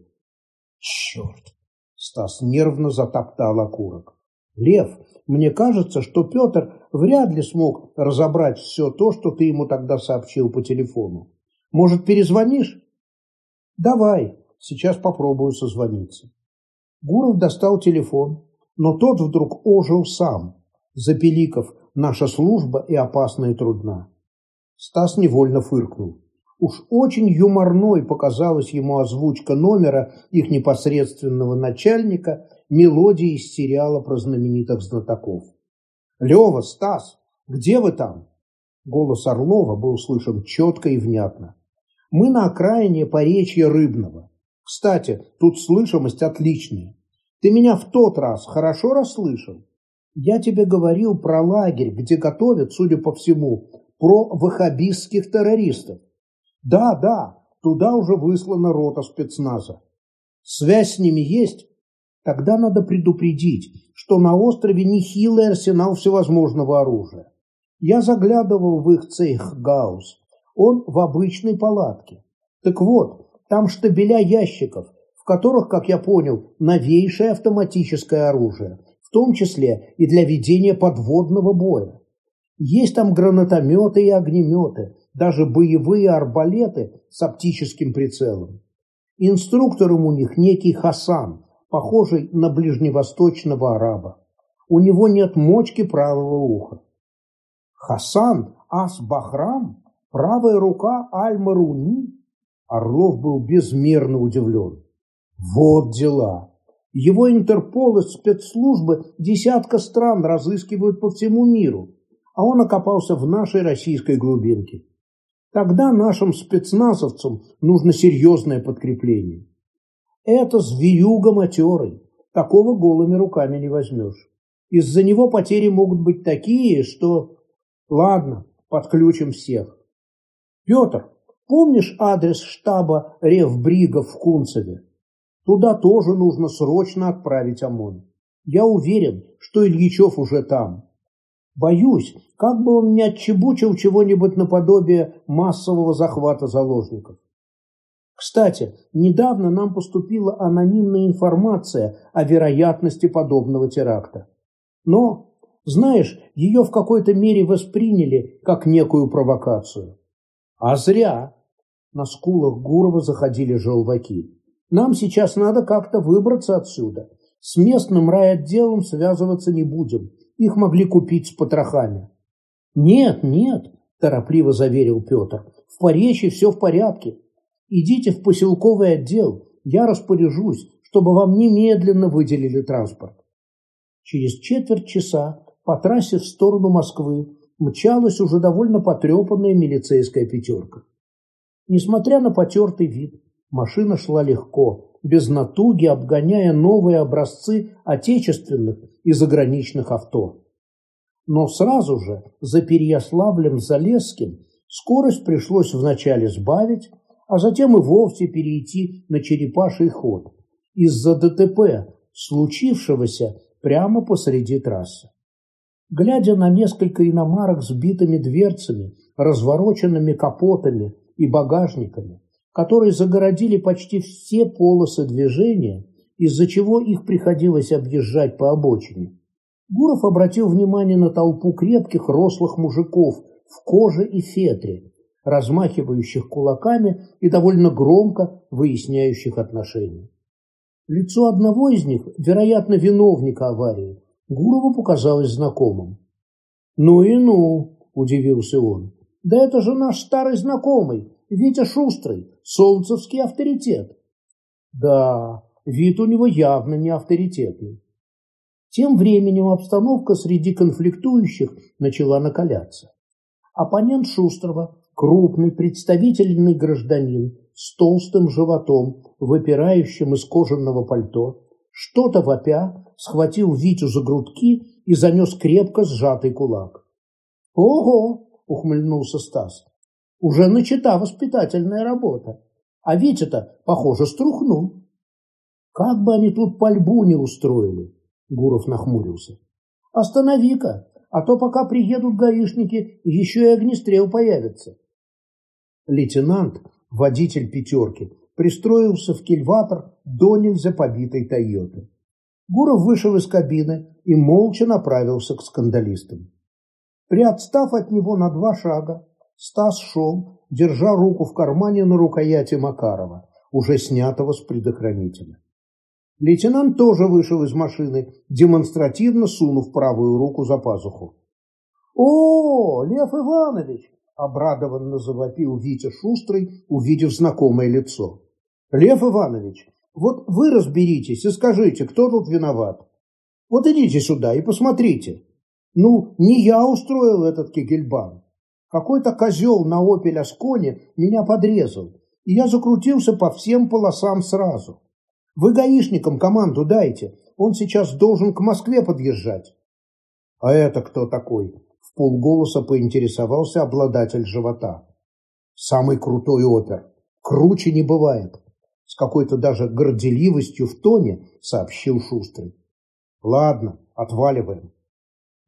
Черт! Стас нервно затоптал окурок. Лев, мне кажется, что Петр вряд ли смог разобрать все то, что ты ему тогда сообщил по телефону. Может, перезвонишь? Давай, сейчас попробую созвониться. Гуров достал телефон, но тот вдруг ожил сам, запеликов «Наша служба и опасна и трудна». Стас невольно фыркнул. Уж очень юморной показалась ему озвучка номера их непосредственного начальника, мелодии из сериала про знаменитых знатоков. Лева, Стас, где вы там? Голос Орлова был слышен четко и внятно. Мы на окраине поречья Рыбного. Кстати, тут слышимость отличная. Ты меня в тот раз хорошо расслышал? Я тебе говорил про лагерь, где готовят, судя по всему, про ваххабистских террористов. Да, да, туда уже выслана рота спецназа. Связь с ними есть? Тогда надо предупредить, что на острове нехилый арсенал всевозможного оружия. Я заглядывал в их цех Гаус. Он в обычной палатке. Так вот, там штабеля ящиков, в которых, как я понял, новейшее автоматическое оружие, в том числе и для ведения подводного боя. Есть там гранатометы и огнеметы, даже боевые арбалеты с оптическим прицелом. Инструктором у них некий Хасан, похожий на ближневосточного араба. У него нет мочки правого уха. Хасан Ас-Бахрам, правая рука Аль-Маруни? Орлов был безмерно удивлен. Вот дела. Его Интерпол и спецслужбы десятка стран разыскивают по всему миру, а он окопался в нашей российской глубинке. Тогда нашим спецназовцам нужно серьезное подкрепление. Это зверюга матерый, такого голыми руками не возьмешь. Из-за него потери могут быть такие, что... Ладно, подключим всех. Петр, помнишь адрес штаба Ревбрига в Кунцеве? Туда тоже нужно срочно отправить ОМОН. Я уверен, что Ильичев уже там. Боюсь, как бы он не отчебучил чего-нибудь наподобие массового захвата заложников. Кстати, недавно нам поступила анонимная информация о вероятности подобного теракта. Но, знаешь, ее в какой-то мере восприняли как некую провокацию. А зря. На скулах Гурова заходили желваки. Нам сейчас надо как-то выбраться отсюда. С местным райотделом связываться не будем. Их могли купить с потрохами. Нет, нет, торопливо заверил Петр. В Поречье все в порядке. Идите в поселковый отдел. Я распоряжусь, чтобы вам немедленно выделили транспорт. Через четверть часа по трассе в сторону Москвы мчалась уже довольно потрепанная милицейская пятерка. Несмотря на потертый вид, Машина шла легко, без натуги, обгоняя новые образцы отечественных и заграничных авто. Но сразу же за Переяславлем-Залесским скорость пришлось вначале сбавить, а затем и вовсе перейти на черепаший ход из-за ДТП, случившегося прямо посреди трассы. Глядя на несколько иномарок с битыми дверцами, развороченными капотами и багажниками, которые загородили почти все полосы движения, из-за чего их приходилось объезжать по обочине. Гуров обратил внимание на толпу крепких рослых мужиков в коже и фетре, размахивающих кулаками и довольно громко выясняющих отношения. Лицо одного из них, вероятно, виновника аварии, Гурову показалось знакомым. «Ну и ну!» – удивился он. «Да это же наш старый знакомый, Витя Шустрый, солнцевский авторитет. Да, вид у него явно не авторитетный. Тем временем обстановка среди конфликтующих начала накаляться. Оппонент Шустрого, крупный представительный гражданин с толстым животом, выпирающим из кожаного пальто, что-то вопя, схватил Витю за грудки и занес крепко сжатый кулак. «Ого!» – ухмыльнулся Стас. Уже начата воспитательная работа. А Витя-то, похоже, струхнул. Как бы они тут пальбу не устроили, Гуров нахмурился. Останови-ка, а то пока приедут гаишники, еще и огнестрел появится. Лейтенант, водитель пятерки, пристроился в кильватор до нельзя побитой Тойоты. Гуров вышел из кабины и молча направился к скандалистам. Приотстав от него на два шага, Стас шел, держа руку в кармане на рукояти Макарова, уже снятого с предохранителя. Лейтенант тоже вышел из машины, демонстративно сунув правую руку за пазуху. «О, Лев Иванович!» – обрадованно завопил Витя Шустрый, увидев знакомое лицо. «Лев Иванович, вот вы разберитесь и скажите, кто тут виноват. Вот идите сюда и посмотрите». Ну, не я устроил этот кегельбан. Какой-то козел на «Опель Асконе» меня подрезал, и я закрутился по всем полосам сразу. Вы гаишникам команду дайте, он сейчас должен к Москве подъезжать. А это кто такой? В полголоса поинтересовался обладатель живота. Самый крутой опер. Круче не бывает. С какой-то даже горделивостью в тоне сообщил Шустрый. Ладно, отваливаем.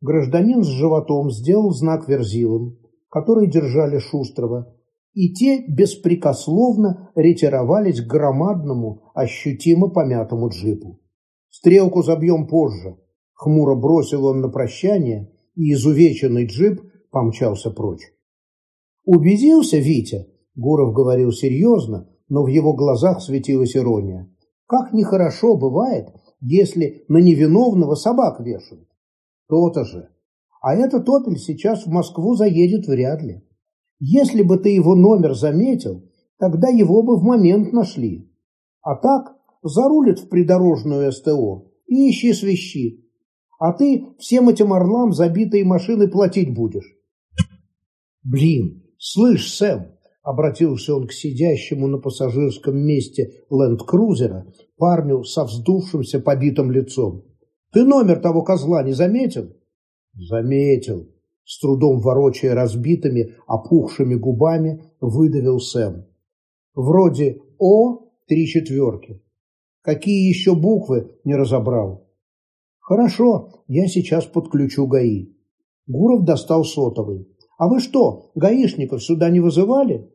Гражданин с животом сделал знак верзилам, которые держали Шустрого, и те беспрекословно ретировались к громадному, ощутимо помятому джипу. «Стрелку забьем позже», — хмуро бросил он на прощание, и изувеченный джип помчался прочь. «Убедился, Витя?» — Гуров говорил серьезно, но в его глазах светилась ирония. «Как нехорошо бывает, если на невиновного собак вешают. То-то же. А этот «Опель» сейчас в Москву заедет вряд ли. Если бы ты его номер заметил, тогда его бы в момент нашли. А так зарулит в придорожную СТО и ищи свищи. А ты всем этим орлам забитые машины платить будешь. Блин, слышь, Сэм, обратился он к сидящему на пассажирском месте ленд-крузера, парню со вздувшимся побитым лицом. Ты номер того козла не заметил? Заметил. С трудом ворочая разбитыми, опухшими губами, выдавил Сэм. Вроде О три четверки. Какие еще буквы не разобрал? Хорошо, я сейчас подключу ГАИ. Гуров достал сотовый. А вы что, гаишников сюда не вызывали?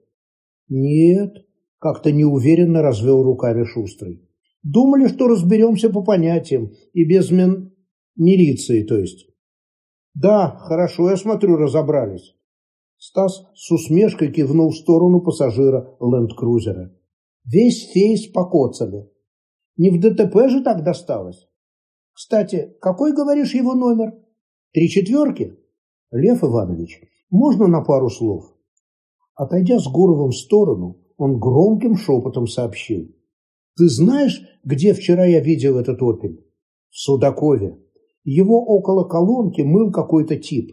Нет, как-то неуверенно развел руками Шустрый. Думали, что разберемся по понятиям и без мен... милиции, то есть. Да, хорошо, я смотрю, разобрались. Стас с усмешкой кивнул в сторону пассажира ленд-крузера. Весь фейс покоцали. Не в ДТП же так досталось? Кстати, какой, говоришь, его номер? Три четверки? Лев Иванович, можно на пару слов? Отойдя с Гуровым в сторону, он громким шепотом сообщил. Ты знаешь, где вчера я видел этот «Опель»? В Судакове. Его около колонки мыл какой-то тип.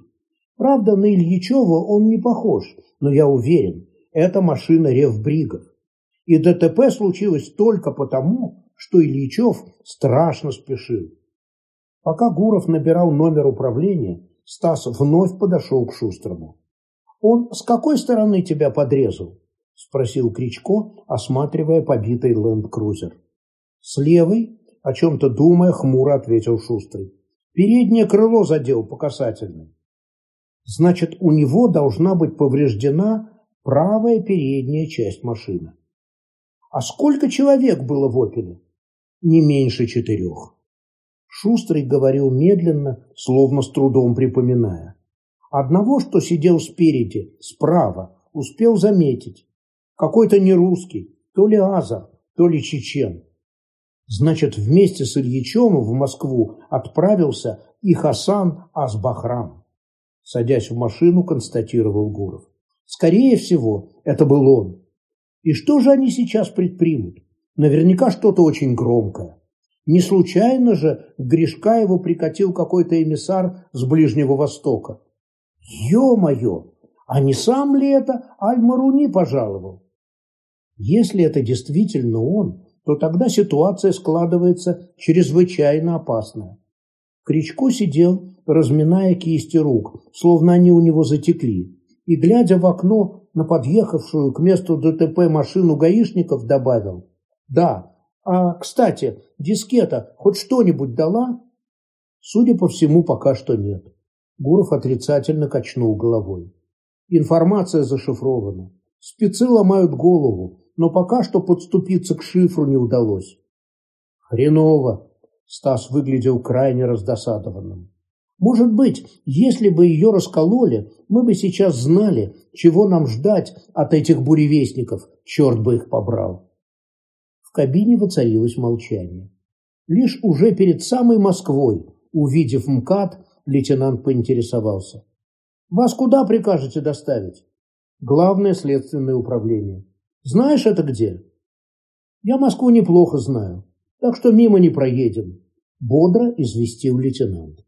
Правда, на Ильичева он не похож, но я уверен, это машина ревбригов. И ДТП случилось только потому, что Ильичев страшно спешил. Пока Гуров набирал номер управления, Стас вновь подошел к Шустрому. «Он с какой стороны тебя подрезал?» – спросил Кричко, осматривая побитый ленд-крузер. «С левой?» – о чем-то думая, хмуро ответил Шустрый. Переднее крыло задел по касательной. Значит, у него должна быть повреждена правая передняя часть машины. А сколько человек было в «Опеле»? Не меньше четырех. Шустрый говорил медленно, словно с трудом припоминая. Одного, что сидел спереди, справа, успел заметить. Какой-то не русский, то ли азар, то ли чечен. Значит, вместе с Ильичем в Москву отправился и Хасан Азбахрам. Садясь в машину, констатировал Гуров. Скорее всего, это был он. И что же они сейчас предпримут? Наверняка что-то очень громкое. Не случайно же к Гришкаеву прикатил какой-то эмиссар с Ближнего Востока. Ё-моё, а не сам ли это Аль-Маруни пожаловал? Если это действительно он, то тогда ситуация складывается чрезвычайно опасная. Кричко сидел, разминая кисти рук, словно они у него затекли, и, глядя в окно на подъехавшую к месту ДТП машину гаишников, добавил «Да, а, кстати, дискета хоть что-нибудь дала?» Судя по всему, пока что нет. Гуров отрицательно качнул головой. Информация зашифрована. Спецы ломают голову, но пока что подступиться к шифру не удалось. Хреново. Стас выглядел крайне раздосадованным. Может быть, если бы ее раскололи, мы бы сейчас знали, чего нам ждать от этих буревестников, черт бы их побрал. Кабине воцарилось молчание. Лишь уже перед самой Москвой, увидев МКАД, лейтенант поинтересовался. «Вас куда прикажете доставить?» «Главное следственное управление». Знаешь это где? Я Москву неплохо знаю, так что мимо не проедем, бодро известил лейтенант.